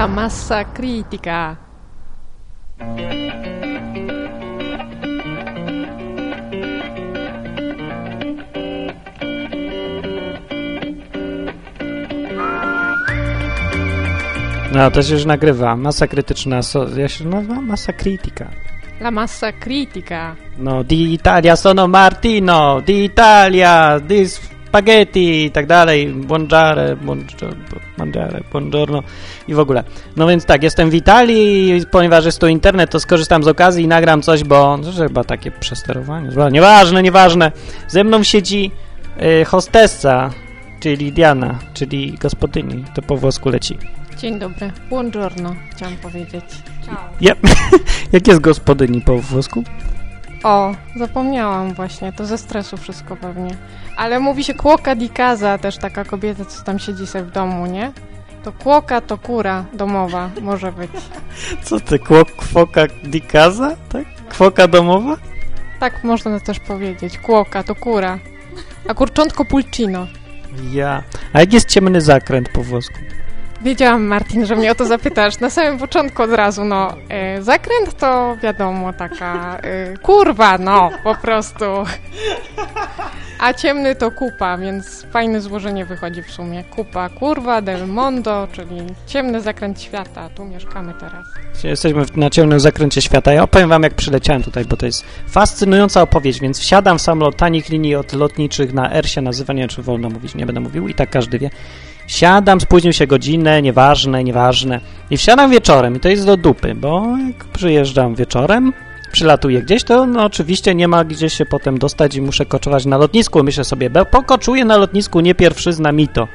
La massa critica. No, to się już nagrywa. Masa krytyczna, so, ja się nazywa masa critica. La massa critica. No, di Italia sono Martino, di Italia, di spaghetti i tak dalej, buongiare, buongiare, buongiorno i w ogóle. No więc tak, jestem w Italii i ponieważ jest tu internet, to skorzystam z okazji i nagram coś, bo że chyba takie przesterowanie, nieważne, nieważne. Ze mną siedzi y, hostessa, czyli Diana, czyli gospodyni, to po włosku leci. Dzień dobry. Buongiorno, chciałam powiedzieć. Ciao. Ja, jak jest gospodyni po włosku? O, zapomniałam właśnie, to ze stresu wszystko pewnie. Ale mówi się kłoka di casa, też taka kobieta, co tam siedzi sobie w domu, nie? To kłoka to kura domowa może być. Co ty, kwo- kwoka di casa, tak? Kwoka domowa? Tak można też powiedzieć. Kłoka to kura. A kurczątko pulcino. Ja. A jak jest ciemny zakręt po włosku? Wiedziałam, Martin, że mnie o to zapytasz. Na samym początku od razu, no. E, zakręt to wiadomo, taka e, kurwa, no, po prostu. A ciemny to kupa, więc fajne złożenie wychodzi w sumie. Kupa, kurwa, del mondo, czyli ciemny zakręt świata. Tu mieszkamy teraz. Jesteśmy na ciemnym zakręcie świata. Ja opowiem wam, jak przyleciałem tutaj, bo to jest fascynująca opowieść, więc wsiadam w samolot tanich linii od lotniczych na R się nazywa, nie wiem, czy wolno mówić, nie będę mówił i tak każdy wie. Siadam, spóźnił się godzinę, nieważne, nieważne. I wsiadam wieczorem i to jest do dupy, bo jak przyjeżdżam wieczorem, przylatuję gdzieś, to no, oczywiście nie ma gdzie się potem dostać i muszę koczować na lotnisku. Myślę sobie, be- pokoczuję na lotnisku, nie pierwszy zna mi to.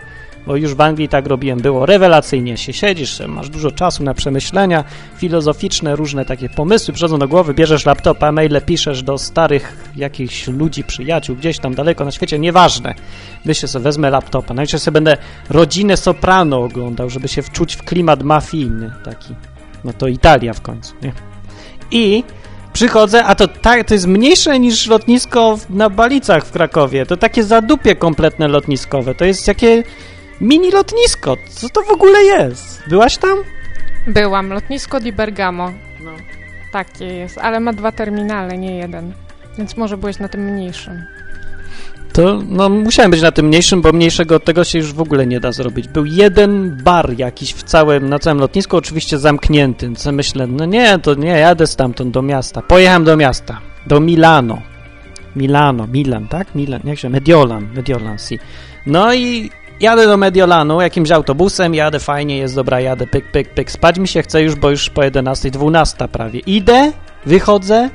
Bo już w Anglii tak robiłem, było rewelacyjnie. Się siedzisz, masz dużo czasu na przemyślenia filozoficzne, różne takie pomysły przychodzą do głowy, bierzesz laptopa, maile piszesz do starych jakichś ludzi, przyjaciół, gdzieś tam daleko na świecie, nieważne. Myślę sobie, wezmę laptopa, najczęściej sobie będę rodzinę Soprano oglądał, żeby się wczuć w klimat mafijny taki. No to Italia w końcu, nie? I przychodzę, a to, tak, to jest mniejsze niż lotnisko na Balicach w Krakowie. To takie zadupie kompletne lotniskowe. To jest jakie mini lotnisko. Co to w ogóle jest? Byłaś tam? Byłam, lotnisko di Bergamo. Takie jest, ale ma dwa terminale, nie jeden. Więc może byłeś na tym mniejszym. To, no, musiałem być na tym mniejszym, bo mniejszego od tego się już w ogóle nie da zrobić. Był jeden bar jakiś w całym, na całym lotnisku, oczywiście zamknięty. Co myślę, no nie, to nie, jadę stamtąd do miasta. Pojechałem do miasta, do Milano. Milano, Milan, tak? Milan, jak się, Mediolan, Mediolan, si. No i jadę do Mediolanu jakimś autobusem, jadę fajnie, jest dobra, jadę, pyk, pyk, pyk. Spać mi się chce już, bo już po 11, 12 prawie. Idę, wychodzę,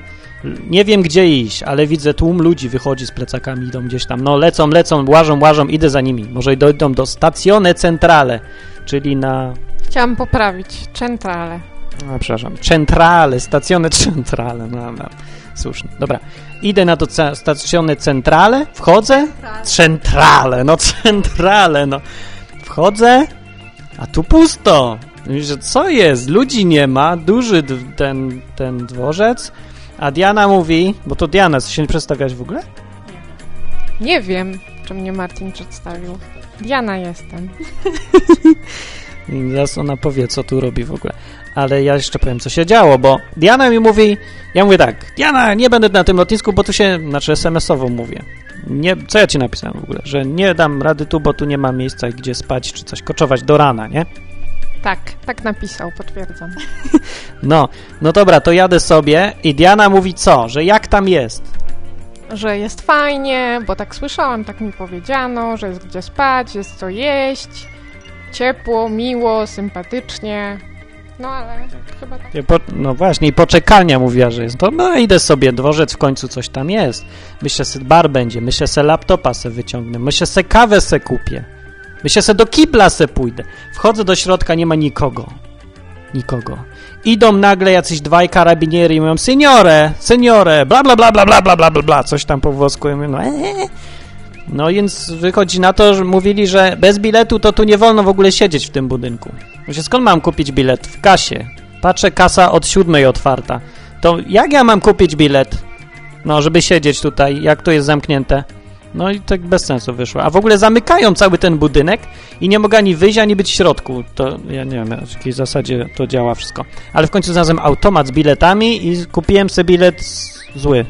nie wiem gdzie iść, ale widzę tłum ludzi wychodzi z plecakami, idą gdzieś tam. No lecą, lecą, łażą, łażą, idę za nimi. Może dojdą do Stazione Centrale, czyli na... Chciałam poprawić. Centrale. A, przepraszam, Centrale, Stazione Centrale, no, no, słusznie. Dobra, idę na to Stazione Centrale, wchodzę, Centrale, no Centrale, no. Wchodzę, a tu pusto. Że co jest? Ludzi nie ma, duży ten, ten dworzec, a Diana mówi, bo to Diana, się nie przedstawiać w ogóle? Nie wiem, czy mnie Martin przedstawił. Diana jestem. Zaraz ona powie, co tu robi w ogóle. Ale ja jeszcze powiem, co się działo, bo Diana mi mówi, ja mówię tak, Diana, nie będę na tym lotnisku, bo tu się, znaczy SMS-owo mówię. Nie, co ja ci napisałem w ogóle? Że nie dam rady tu, bo tu nie ma miejsca, gdzie spać, czy coś, koczować do rana, nie? Tak, tak napisał, potwierdzam. No, no dobra, to jadę sobie i Diana mówi co? Że jak tam jest? Że jest fajnie, bo tak słyszałam, tak mi powiedziano, że jest gdzie spać, jest co jeść, ciepło, miło, sympatycznie. No ale chyba tak. Po, no właśnie, i poczekalnia mówiła, że jest. To no idę sobie, dworzec w końcu coś tam jest. Myślę se bar będzie, myślę se laptopa se wyciągnę, myślę se kawę se kupię. Myślę se do kibla se pójdę. Wchodzę do środka, nie ma nikogo. Nikogo. Idą nagle jacyś dwaj karabinieri i mówią, seniore, seniore, bla bla bla bla bla bla bla bla coś tam po włosku. Ja mówię, no, ee. no więc wychodzi na to, że mówili, że bez biletu to tu nie wolno w ogóle siedzieć w tym budynku. Myślę, skąd mam kupić bilet? W kasie. Patrzę, kasa od siódmej otwarta. To jak ja mam kupić bilet? No, żeby siedzieć tutaj, jak to jest zamknięte? No i tak bez sensu wyszło. A w ogóle zamykają cały ten budynek i nie mogę ani wyjść, ani być w środku. To ja nie wiem, w jakiej zasadzie to działa wszystko. Ale w końcu znalazłem automat z biletami i kupiłem sobie bilet zły.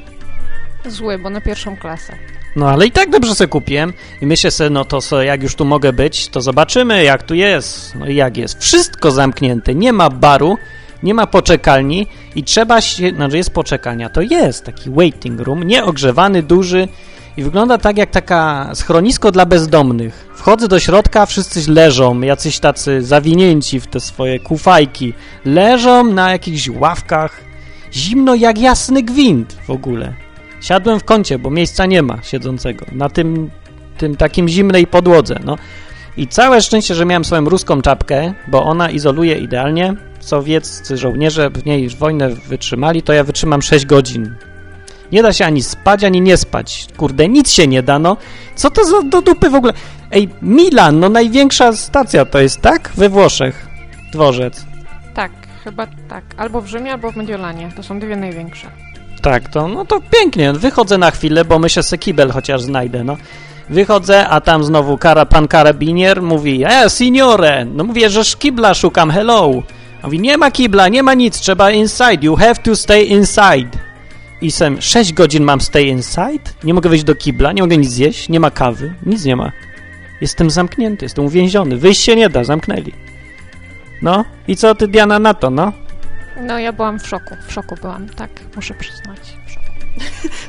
Zły, bo na pierwszą klasę. No ale i tak dobrze sobie kupiłem i myślę sobie, no to so, jak już tu mogę być, to zobaczymy jak tu jest. No i jak jest. Wszystko zamknięte, nie ma baru, nie ma poczekalni i trzeba się, znaczy jest poczekalnia, to jest taki waiting room, nieogrzewany, duży i wygląda tak jak taka schronisko dla bezdomnych. Wchodzę do środka, wszyscy leżą, jacyś tacy zawinięci w te swoje kufajki. Leżą na jakichś ławkach, zimno jak jasny gwint w ogóle. Siadłem w kącie, bo miejsca nie ma siedzącego. Na tym, tym takim zimnej podłodze, no. I całe szczęście, że miałem swoją ruską czapkę, bo ona izoluje idealnie. Sowieccy żołnierze w niej wojnę wytrzymali, to ja wytrzymam 6 godzin. Nie da się ani spać, ani nie spać. Kurde, nic się nie da, no. Co to za do dupy w ogóle? Ej, Milan, no największa stacja to jest, tak? We Włoszech. Dworzec. Tak, chyba tak. Albo w Rzymie, albo w Mediolanie. To są dwie największe. Tak, to, no to pięknie. Wychodzę na chwilę, bo myślę se kibel chociaż znajdę, no. Wychodzę, a tam znowu kara, pan karabinier mówi, e, signore, no mówię, że kibla szukam, hello. A mówi, nie ma kibla, nie ma nic, trzeba inside, you have to stay inside. I sem 6 godzin mam stay inside, nie mogę wyjść do kibla, nie mogę nic zjeść, nie ma kawy, nic nie ma. Jestem zamknięty, jestem uwięziony, wyjść się nie da, zamknęli. No, i co ty, Diana, na to, no? No ja byłam w szoku, w szoku byłam, tak, muszę przyznać.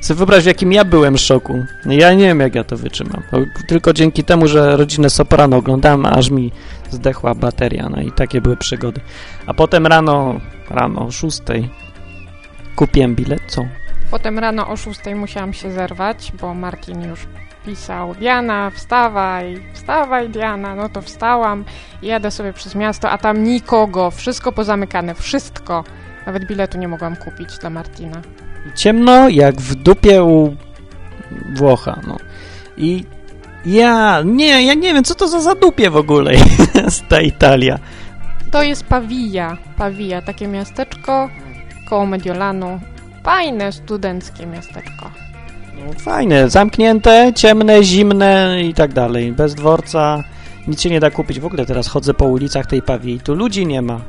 Sobie wyobraź, w jakim ja byłem szoku. Ja nie wiem, jak ja to wytrzymam. Tylko dzięki temu, że rodzinę Soprano oglądałem, aż mi zdechła bateria, no i takie były przygody. A potem rano, rano o 6 kupiłem bilet, co? Potem rano o 6 musiałam się zerwać, bo Martin już pisał Diana, wstawaj, wstawaj Diana, no to wstałam i jadę sobie przez miasto, a tam nikogo, wszystko pozamykane, wszystko. Nawet biletu nie mogłam kupić dla Martina. Ciemno jak w dupie u Włocha, no. I ja, nie, ja nie wiem, co to za zadupie w ogóle jest ta Italia. To jest Pavia, Pavia, takie miasteczko koło Mediolanu. Fajne, studenckie miasteczko. No, fajne, zamknięte, ciemne, zimne i tak dalej. Bez dworca, nic się nie da kupić. W ogóle teraz chodzę po ulicach tej Pawii, tu ludzi nie ma.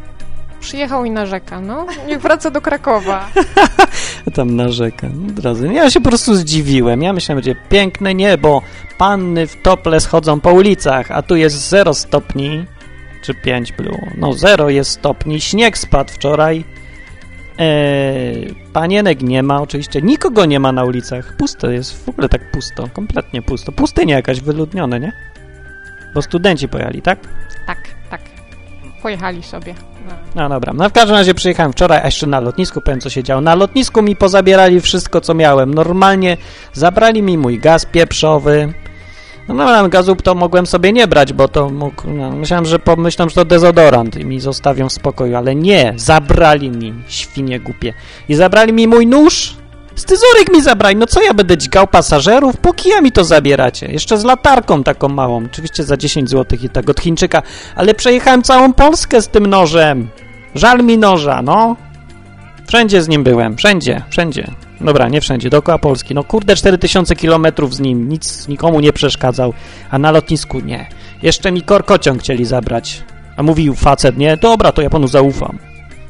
Przyjechał i narzeka, no. Niech wraca do Krakowa. Tam narzeka. No, drodzy, ja się po prostu zdziwiłem. Ja myślałem, że będzie piękne niebo, panny w tople schodzą po ulicach, a tu jest 0 stopni, czy 5 było. No 0 jest stopni, śnieg spadł wczoraj. Eee, panienek nie ma, oczywiście nikogo nie ma na ulicach. Pusto jest, w ogóle tak pusto, kompletnie pusto. Pustynia jakaś wyludnione, nie? Bo studenci pojechali, tak? Tak, tak. Pojechali sobie. No. No dobra, no w każdym razie przyjechałem wczoraj, a jeszcze na lotnisku, powiem co się działo. Na lotnisku mi pozabierali wszystko, co miałem. Normalnie zabrali mi mój gaz pieprzowy. No no, gazu to mogłem sobie nie brać, bo to mógł, no, myślałem, że pomyślą, że to dezodorant i mi zostawią w spokoju, ale nie, zabrali mi, świnie głupie. I zabrali mi mój nóż, Styzurek mi zabrali, no co ja będę dźgał pasażerów? Po kija mi to zabieracie? Jeszcze z latarką taką małą, oczywiście za 10 zł i tak od Chińczyka, ale przejechałem całą Polskę z tym nożem. Żal mi noża, no. Wszędzie z nim byłem, wszędzie, wszędzie. Dobra, nie wszędzie, dookoła Polski. No kurde, 4000 kilometrów z nim, nic nikomu nie przeszkadzał, a na lotnisku nie. Jeszcze mi korkociąg chcieli zabrać. A mówił facet, nie? Dobra, to ja panu zaufam.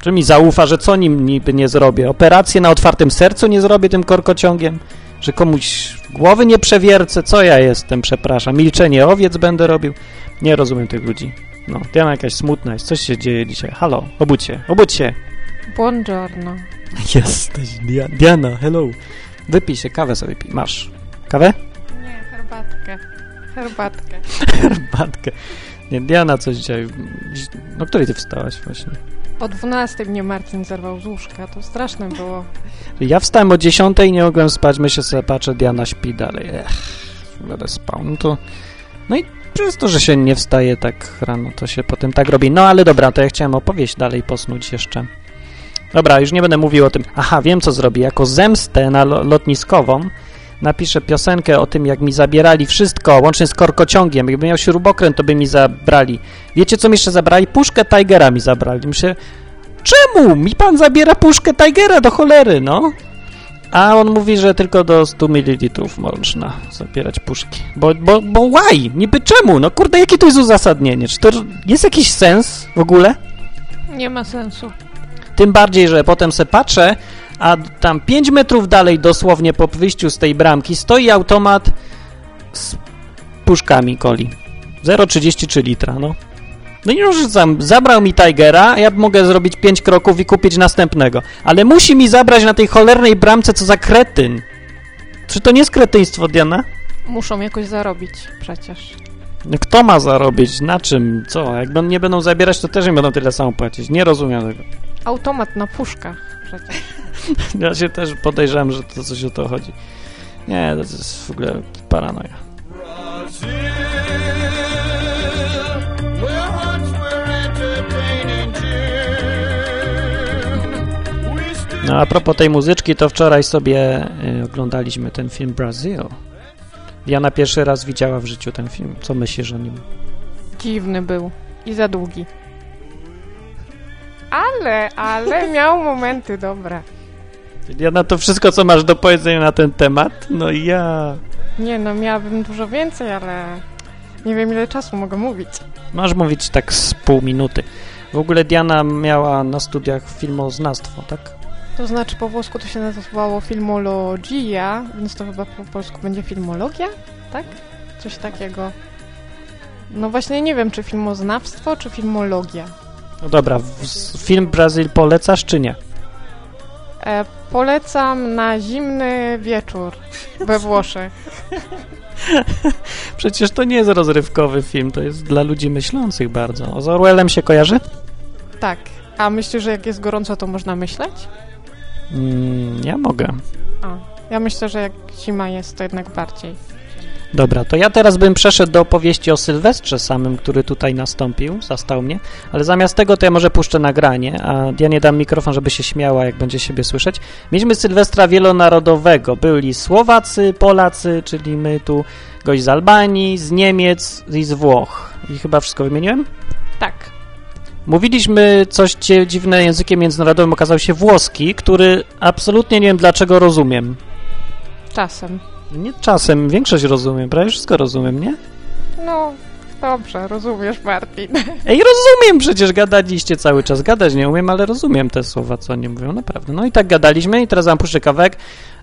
Czy mi zaufa, że co nim niby nie zrobię? Operację na otwartym sercu nie zrobię tym korkociągiem? Że komuś głowy nie przewiercę? Co ja jestem, przepraszam? Milczenie owiec będę robił? Nie rozumiem tych ludzi. No, Diana jakaś smutna jest. Coś się dzieje dzisiaj. Halo, obudź się, obudź się. Buongiorno. Jesteś, Dia Diana, hello. Wypij się, kawę sobie pij. Masz. Kawę? Nie, herbatkę. Herbatkę. Herbatkę. Nie, Diana coś dzisiaj... No, której ty wstałaś właśnie? O 12 mnie Martin zerwał z łóżka, to straszne było. Ja wstałem o 10 i nie mogłem spać, myślę sobie, patrzę, Diana śpi dalej. Ech, będę spał. No to... No i przez to, że się nie wstaje tak rano, to się potem tak robi. No ale dobra, to ja chciałem opowieść dalej, posnuć jeszcze. Dobra, już nie będę mówił o tym. Aha, wiem co zrobię. Jako zemstę na lo lotniskową napiszę piosenkę o tym, jak mi zabierali wszystko, łącznie z korkociągiem. Jakbym miał śrubokręt, to by mi zabrali. Wiecie, co mi jeszcze zabrali? Puszkę Tigera mi zabrali. Myślę, czemu mi pan zabiera puszkę Tigera do cholery, no? A on mówi, że tylko do 100 ml można zabierać puszki. Bo, bo, bo why? Niby czemu? No kurde, jakie to jest uzasadnienie? Czy to jest jakiś sens w ogóle? Nie ma sensu. Tym bardziej, że potem se patrzę, a tam 5 metrów dalej dosłownie po wyjściu z tej bramki stoi automat z puszkami coli. 0,33 litra, no. No i sam zabrał mi Tigera, a ja mogę zrobić 5 kroków i kupić następnego. Ale musi mi zabrać na tej cholernej bramce, co za kretyn. Czy to nie jest kretyństwo, Diana? Muszą jakoś zarobić przecież. No Kto ma zarobić? Na czym? Co? Jak nie będą zabierać, to też nie będą tyle samo płacić. Nie rozumiem tego. Automat na puszkach przecież. Ja się też podejrzewam, że to coś o to chodzi. Nie, to jest w ogóle paranoja. No a propos tej muzyczki, to wczoraj sobie y, oglądaliśmy ten film Brazil. Diana pierwszy raz widziała w życiu ten film. Co myślisz o nim? Dziwny był i za długi. Ale, ale miał momenty dobre. Diana, to wszystko, co masz do powiedzenia na ten temat? No i ja... Nie no, miałabym dużo więcej, ale nie wiem ile czasu mogę mówić. Masz mówić tak z pół minuty. W ogóle Diana miała na studiach filmoznawstwo, tak? To znaczy po włosku to się nazywało filmologia, więc to chyba po polsku będzie filmologia, tak? Coś takiego. No właśnie nie wiem, czy filmoznawstwo, czy filmologia. No dobra, film Brazil polecasz czy nie? E, polecam na zimny wieczór we Włoszech. Przecież to nie jest rozrywkowy film, to jest dla ludzi myślących bardzo. O z Orwellem się kojarzy? Tak. A myślisz, że jak jest gorąco, to można myśleć? Mm, ja mogę. A, ja myślę, że jak zima jest, to jednak bardziej. Dobra, to ja teraz bym przeszedł do opowieści o Sylwestrze samym, który tutaj nastąpił, zastał mnie, ale zamiast tego to ja może puszczę nagranie, a ja nie dam mikrofon, żeby się śmiała, jak będzie siebie słyszeć. Mieliśmy Sylwestra wielonarodowego, byli Słowacy, Polacy, czyli my tu, gość z Albanii, z Niemiec i z Włoch. I chyba wszystko wymieniłem? Tak. Mówiliśmy coś dziwne językiem międzynarodowym, okazał się włoski, który absolutnie nie wiem dlaczego rozumiem. Czasem. Nie czasem, większość rozumiem, prawie wszystko rozumiem, nie? No, dobrze, rozumiesz, Martin. Ej, rozumiem, przecież gadaliście cały czas. Gadać nie umiem, ale rozumiem te słowa, co oni mówią, naprawdę. No i tak gadaliśmy i teraz wam puszczę kawałek.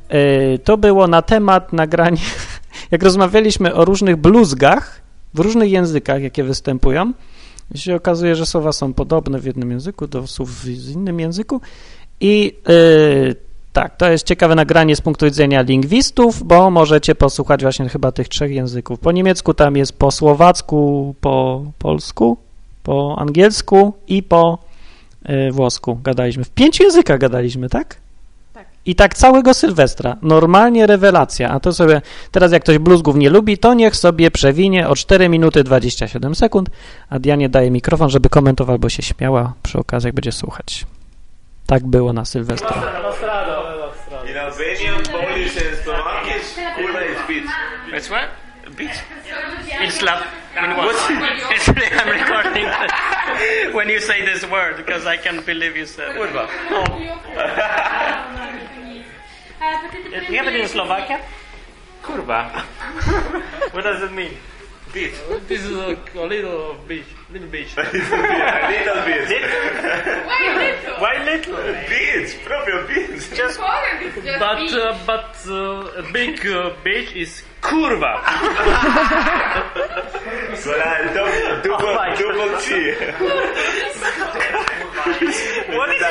Yy, to było na temat nagrania, jak rozmawialiśmy o różnych bluzgach w różnych językach, jakie występują. I się okazuje, że słowa są podobne w jednym języku do słów w innym języku. I yy, tak, to jest ciekawe nagranie z punktu widzenia lingwistów, bo możecie posłuchać właśnie chyba tych trzech języków. Po niemiecku tam jest po słowacku, po polsku, po angielsku i po y, włosku gadaliśmy. W pięciu językach gadaliśmy, tak? Tak. I tak całego Sylwestra. Normalnie rewelacja. A to sobie, teraz jak ktoś bluzgów nie lubi, to niech sobie przewinie o 4 minuty 27 sekund, a Dianie daje mikrofon, żeby komentował, bo się śmiała przy okazji, jak będzie słuchać. Tak było na Sylwestra. In Albanian, Polish and Slovakish, kurwa is bitch. It's what? Beach? In Slav? What? Actually, I'm recording when you say this word because I can't believe you said it. Kurwa. Do you have it in Slovakia? Kurva. what does it mean? Bitch. This is a, a little beach. Little beach. Little bitch. Why little? Bitch, proprio bitch. Just but uh, but uh, a big uh, beach is kurva. Voilà, double, double, my double T. What is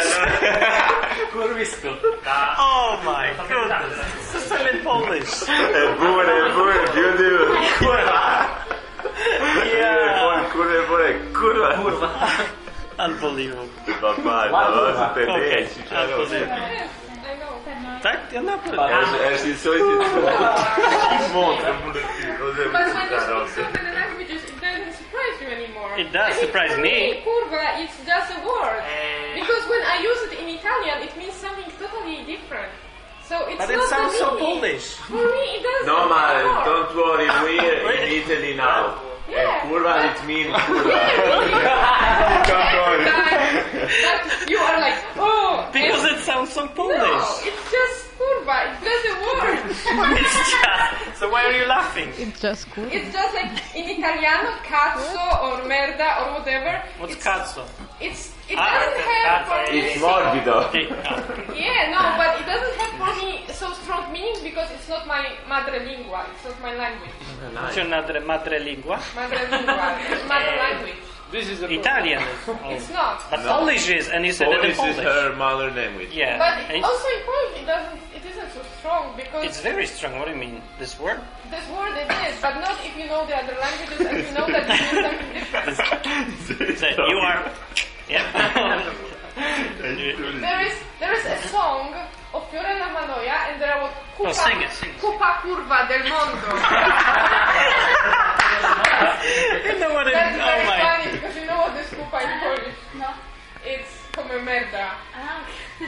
Kurvisko. Oh my goodness. This is in Polish. Bure, bure, beautiful. Kurwa. Yeah. Kurwa, bure, kurwa. Unbelievable. Papá, nossa, Okay. tendência. Unbelievable. Tak? Ja naprawdę. Acho que só esse Que monstro, moleque. Você é But muito when you speak garoto. so many languages, it doesn't surprise you anymore. It does surprise me. Kurva, it's just a word. Eh. Because when I use it in Italian, it means something totally different. So it's But it sounds so. Polish. For me, it doesn't. No, at man, don't worry. We're in Italy now. Yeah. And kurva, it means kurva. Yeah, Don't but, but you are like, oh, Because it sounds so no, Polish. it's just kurva. kurwa. It's just a word. It's just. So why are you laughing? It's just cool. It's just like in Italiano, cazzo or merda or whatever. What's it's, cazzo? It's it Ah, doesn't have cazzo for me. It's morbido. Yeah, no, but it doesn't have for me so strong meanings because it's not my madrelingua. It's not my language. What's your madre, madrelingua? Madrelingua. it's mother language. This is a Italian. It's not. But Polish is, and you said it in Polish is her mother language. Yeah. But And it, also in Polish, it doesn't. It isn't so strong because It's very strong. What do you mean? This word? this word it is, but not if you know the other languages and you know that it means something different. That you are. Yeah. There is there is a song of Fiorella Manoia and there are Kupa, Oh, sing it, sing it. Kupa Curva del Mondo. you know what it That's is? very Oh my. funny because you know what is Kupa in Polish. No. It's come merda.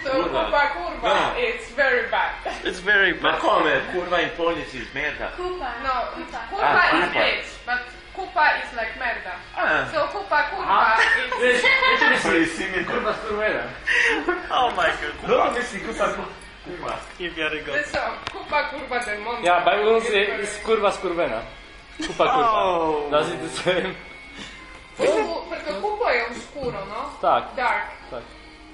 So Kupa Curva, No. it's very bad. It's very Ma bad. come? Curva in Polish is merda. No, Kupa Ah, is Kupa. bitch, but Kupa is like merda. Ah. So Kupa Curva is... Kurwa skurwela. Oh my god. No, myśli kupa kurwa. Go. The song, Kupa Curva del Mondo. Ja, Babylons jest kurwa skurwena. Kupa kurwa. Oh. The same? Kupu, perché Kupo è oscuro, no? Tak. Dark.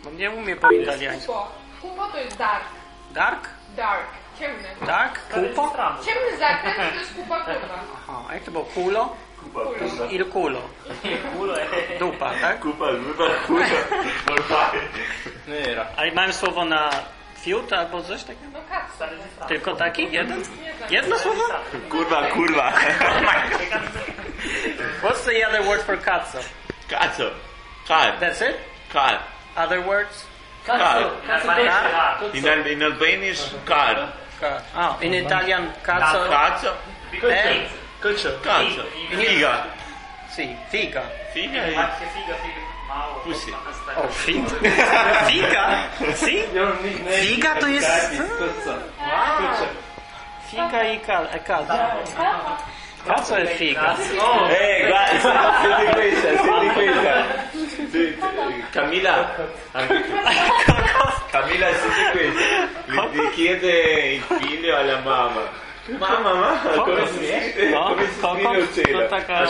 No nie umie po italiańsku. Kupo. Kupo to jest dark. Dark? Dark. Ciemny. Dark? Kupo? Ciemny zakręt to jest kupa kurwa. Aha, a jak to było? Kulo? Kurwa. Il culo. Dupa, tak? Kupa, kurwa, kurwa. Normalnie. Nera. A mamy słowo na fiut albo coś takiego? No kac. Tylko taki? Jeden? Jedno słowo? Kurwa, kurwa. Oh What's the other word for katso? Kaco. Kar. That's it? Kar. Other words? Kar. Kar? In, Al- in Albanish, kar. Kar. Oh, in Italian katso. Cazzo. Cazzo. Figa. Sì, figa. Figa è... Pussy. Oh, figa. Figa? Sì? Figa to jest... Figa i e kazo. Kazo è figa. Eh, guarda, senti questa, senti questa. Sì, Camilla, anche tu. Camilla, senti questa. Gli chiede il figlio alla mamma. Mamma, come si scrive? No, si kokos? scrive uccello? To taka-.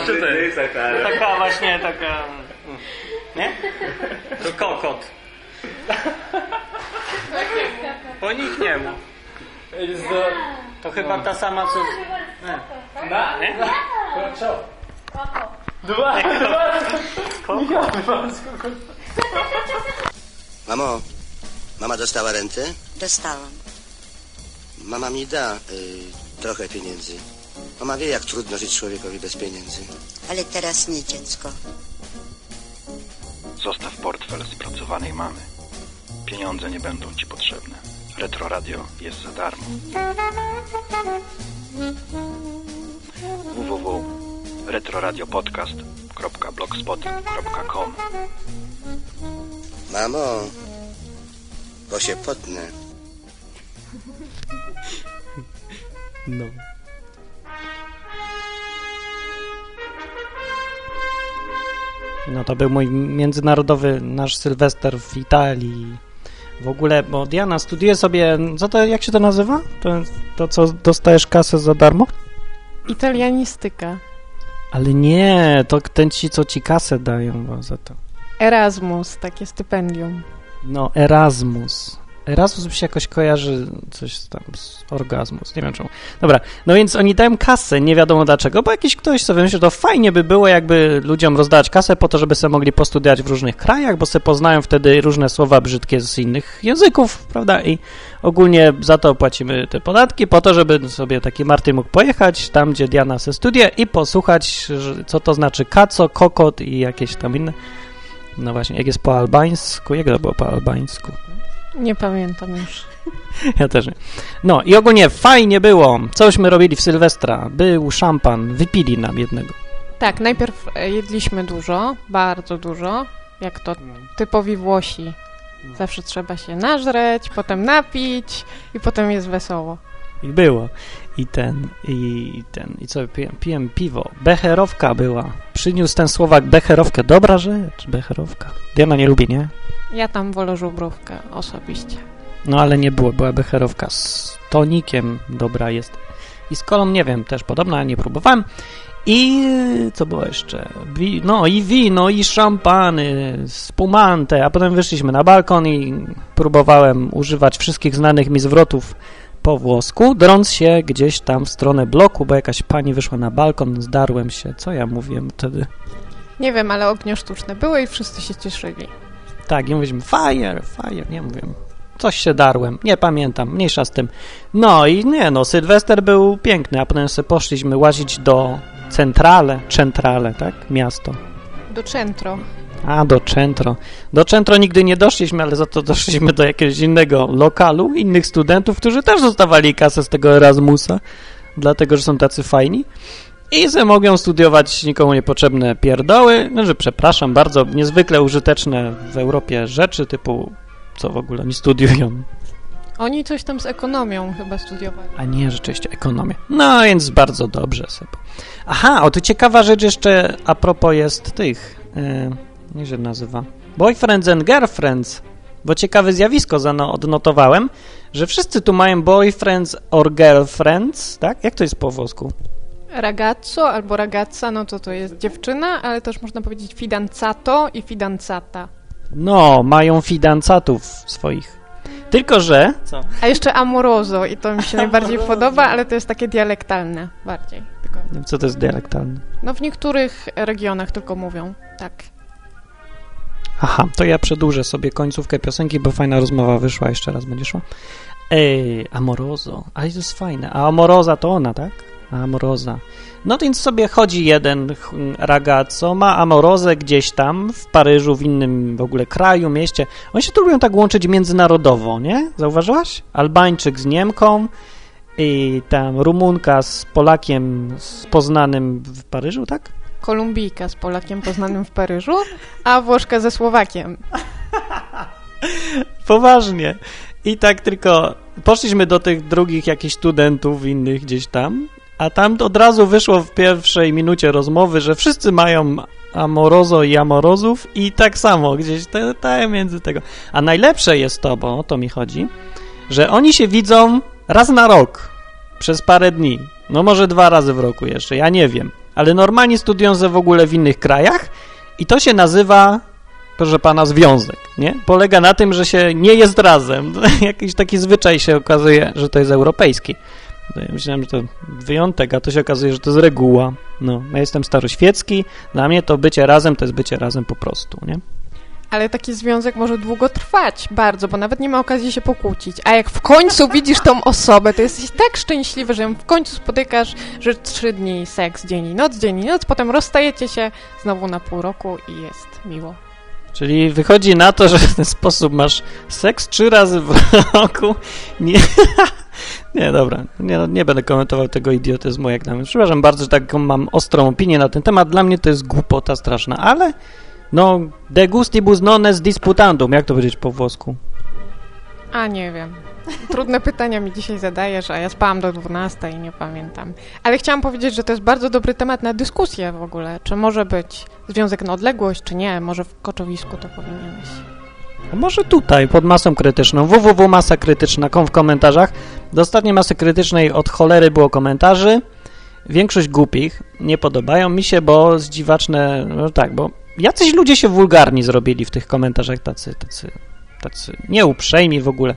Taka właśnie, taka... Nie? To kokot. Po nickniemu. It's the... To chyba ta sama co... Na? Nie? Co? Dwa, dwa. Mamo, mama dostała rentę? Dostałam. Mama mi da y, trochę pieniędzy. Mama wie, jak trudno żyć człowiekowi bez pieniędzy. Ale teraz nie dziecko. Zostaw portfel spracowanej mamy. Pieniądze nie będą ci potrzebne. Retro Radio jest za darmo. www.retroradiopodcast.blogspot.com Mamo, bo się potnę. No. No to był mój międzynarodowy nasz Sylwester w Italii. W ogóle, bo Diana studiuje sobie, co to, jak się to nazywa? To, to co dostajesz kasę za darmo? Italianistyka. Ale nie, to ten ci, co ci kasę dają bo za to. Erasmus, takie stypendium. No, Erasmus. Erasmus mi się jakoś kojarzy coś tam z orgazmus, nie wiem czemu. Dobra, no więc oni dają kasę, nie wiadomo dlaczego, bo jakiś ktoś sobie myśli, że to fajnie by było, jakby ludziom rozdać kasę po to, żeby sobie mogli postudiować w różnych krajach, bo sobie poznają wtedy różne słowa brzydkie z innych języków, prawda? I ogólnie za to płacimy te podatki, po to, żeby sobie taki Marty mógł pojechać tam, gdzie Diana se studiuje i posłuchać, co to znaczy kaco, kokot i jakieś tam inne. No właśnie, jak jest po albańsku, jak to było po albańsku? Nie pamiętam już. Ja też nie. No i ogólnie fajnie było. Cośmy robili w Sylwestra. Był szampan, wypili nam jednego. Tak, najpierw e, jedliśmy dużo, bardzo dużo, jak to typowi Włosi. Zawsze trzeba się nażreć, potem napić i potem jest wesoło. I było. I ten, i ten, i co, piłem, piłem piwo. Becherowka była. Przyniósł ten Słowak becherowkę. Dobra rzecz, becherowka. Diana nie lubi, nie? Ja tam wolę żubrówkę osobiście. No ale nie było, była becherowka z tonikiem, dobra jest. I z kolą, nie wiem, też podobna, nie próbowałem. I co było jeszcze? Wi- no i wino, i szampany, spumante, a potem wyszliśmy na balkon i próbowałem używać wszystkich znanych mi zwrotów po włosku, drąc się gdzieś tam w stronę bloku, bo jakaś pani wyszła na balkon, zdarłem się. Co ja mówiłem wtedy? Nie wiem, ale ognie sztuczne były i wszyscy się cieszyli. Tak, i mówiliśmy fire, fire, nie mówiłem. Coś się darłem, nie pamiętam, mniejsza z tym. No i nie no, Sylwester był piękny, a potem sobie poszliśmy łazić do Centrale, Centrale, tak? Miasto. Do centro. A, do Centro. Do Centro nigdy nie doszliśmy, ale za to doszliśmy do jakiegoś innego lokalu, innych studentów, którzy też dostawali kasę z tego Erasmusa, dlatego, że są tacy fajni. I ze mogą studiować nikomu niepotrzebne pierdoły, no, że przepraszam, bardzo niezwykle użyteczne w Europie rzeczy, typu co w ogóle oni studiują. Oni coś tam z ekonomią chyba studiowali. A nie, rzeczywiście ekonomię. No więc bardzo dobrze sobie. Aha, o to ciekawa rzecz jeszcze a propos jest tych, yy, jak się nazywa? Boyfriends and girlfriends. Bo ciekawe zjawisko zano, odnotowałem, że wszyscy tu mają boyfriends or girlfriends, tak? Jak to jest po włosku? Ragazzo albo ragazza, no to to jest dziewczyna, ale też można powiedzieć fidanzato i fidanzata. No, mają fidancatów swoich. Tylko, że... Co? A jeszcze amoroso i to mi się najbardziej podoba, ale to jest takie dialektalne bardziej. Tylko, Co to jest dialektalne? no w niektórych regionach tylko mówią, tak. Aha, to ja przedłużę sobie końcówkę piosenki, bo fajna rozmowa wyszła, jeszcze raz będzie szła. Ej, Amorozo, to jest fajne. A Amoroza to ona, tak? Amoroza. No więc sobie chodzi jeden ragazzo, ma Amorozę gdzieś tam w Paryżu, w innym w ogóle kraju, mieście. Oni się tu lubią tak łączyć międzynarodowo, nie? Zauważyłaś? Albańczyk z Niemką i tam Rumunka z Polakiem z poznanym w Paryżu, tak? Kolumbijka z Polakiem poznanym w Paryżu, a Włoszka ze Słowakiem. Poważnie. I tak tylko poszliśmy do tych drugich jakichś studentów innych gdzieś tam, a tam od razu wyszło w pierwszej minucie rozmowy, że wszyscy mają amorozo i amorozów i tak samo gdzieś te, między tego. A najlepsze jest to, bo o to mi chodzi, że oni się widzą raz na rok, przez parę dni. No może dwa razy w roku jeszcze, ja nie wiem. Ale normalnie studiują ze w ogóle w innych krajach i to się nazywa proszę pana, związek, nie? Polega na tym, że się nie jest razem. Jakiś taki zwyczaj się okazuje, że to jest europejski. Myślałem, że to wyjątek, a to się okazuje, że to jest reguła. No, ja jestem staroświecki, dla mnie to bycie razem to jest bycie razem po prostu, nie? Ale taki związek może długo trwać, bardzo, bo nawet nie ma okazji się pokłócić. A jak w końcu widzisz tą osobę, to jesteś tak szczęśliwy, że ją w końcu spotykasz, że trzy dni seks, dzień i noc, dzień i noc, potem rozstajecie się znowu na pół roku i jest miło. Czyli wychodzi na to, że w ten sposób masz seks trzy razy w roku. Nie, nie dobra, nie, nie będę komentował tego idiotyzmu jak nam. Przepraszam bardzo, że taką mam ostrą opinię na ten temat. Dla mnie to jest głupota straszna, ale no, de gustibus non est disputandum, jak to powiedzieć po włosku? A nie wiem. Trudne pytania mi dzisiaj zadajesz, a ja spałam do 12 i nie pamiętam. Ale chciałam powiedzieć, że to jest bardzo dobry temat na dyskusję w ogóle. Czy może być związek na odległość, czy nie? Może w Koczowisku to powinieneś. A może tutaj, pod masą krytyczną, www.masakrytyczna.com w komentarzach. Do ostatniej masy krytycznej od cholery było komentarzy. Większość głupich nie podobają mi się, bo zdziwaczne, no tak, bo jacyś ludzie się wulgarni zrobili w tych komentarzach, tacy, tacy, tacy nieuprzejmi w ogóle.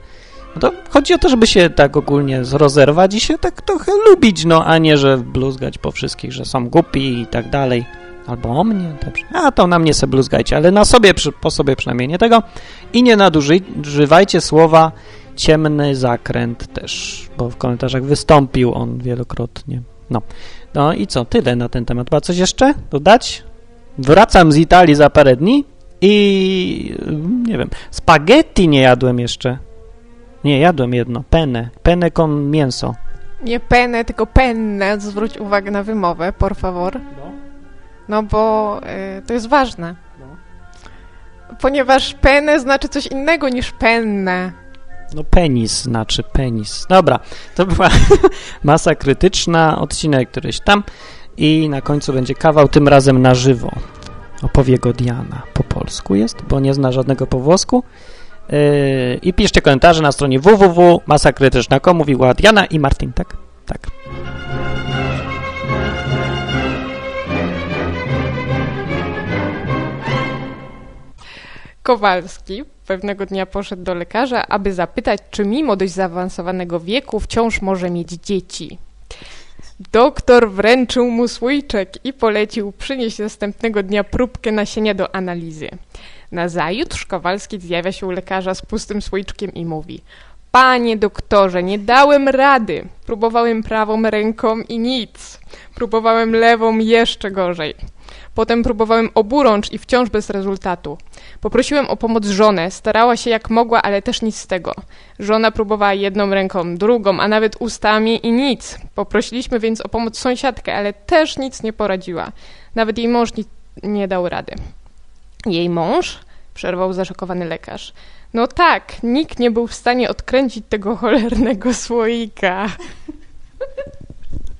No to chodzi o to, żeby się tak ogólnie rozerwać i się tak trochę lubić, no, a nie, że bluzgać po wszystkich, że są głupi i tak dalej. Albo o mnie, dobrze. A to na mnie se bluzgajcie, ale na sobie, po sobie przynajmniej nie tego. I nie nadużywajcie słowa ciemny zakręt też, bo w komentarzach wystąpił on wielokrotnie. No, no i co, tyle na ten temat. Chyba coś jeszcze dodać? Wracam z Italii za parę dni i nie wiem, spaghetti nie jadłem jeszcze. Nie, jadłem jedno, penne, penne con mięso. Nie penne, tylko penne. Zwróć uwagę na wymowę, por favor. No bo y, to jest ważne. Ponieważ penne znaczy coś innego niż penne. No penis znaczy penis. Dobra, to była masa krytyczna, odcinek któryś tam i na końcu będzie kawał, tym razem na żywo. Opowie go Diana. Po polsku jest, bo nie zna żadnego po włosku. Yy, I piszcie komentarze na stronie www.masakrytyczna.com mówiła Diana i Martin, tak? Tak. Kowalski pewnego dnia poszedł do lekarza, aby zapytać, czy mimo dość zaawansowanego wieku wciąż może mieć dzieci. Doktor wręczył mu słoiczek i polecił przynieść następnego dnia próbkę nasienia do analizy. Nazajutrz Kowalski zjawia się u lekarza z pustym słoiczkiem i mówi Panie doktorze, nie dałem rady. Próbowałem prawą ręką i nic. Próbowałem lewą jeszcze gorzej. Potem próbowałem oburącz i wciąż bez rezultatu. Poprosiłem o pomoc żonę, starała się jak mogła, ale też nic z tego. Żona próbowała jedną ręką, drugą, a nawet ustami i nic. Poprosiliśmy więc o pomoc sąsiadkę, ale też nic nie poradziła. Nawet jej mąż ni- nie dał rady. Jej mąż? Przerwał zaszokowany lekarz. No tak, nikt nie był w stanie odkręcić tego cholernego słoika.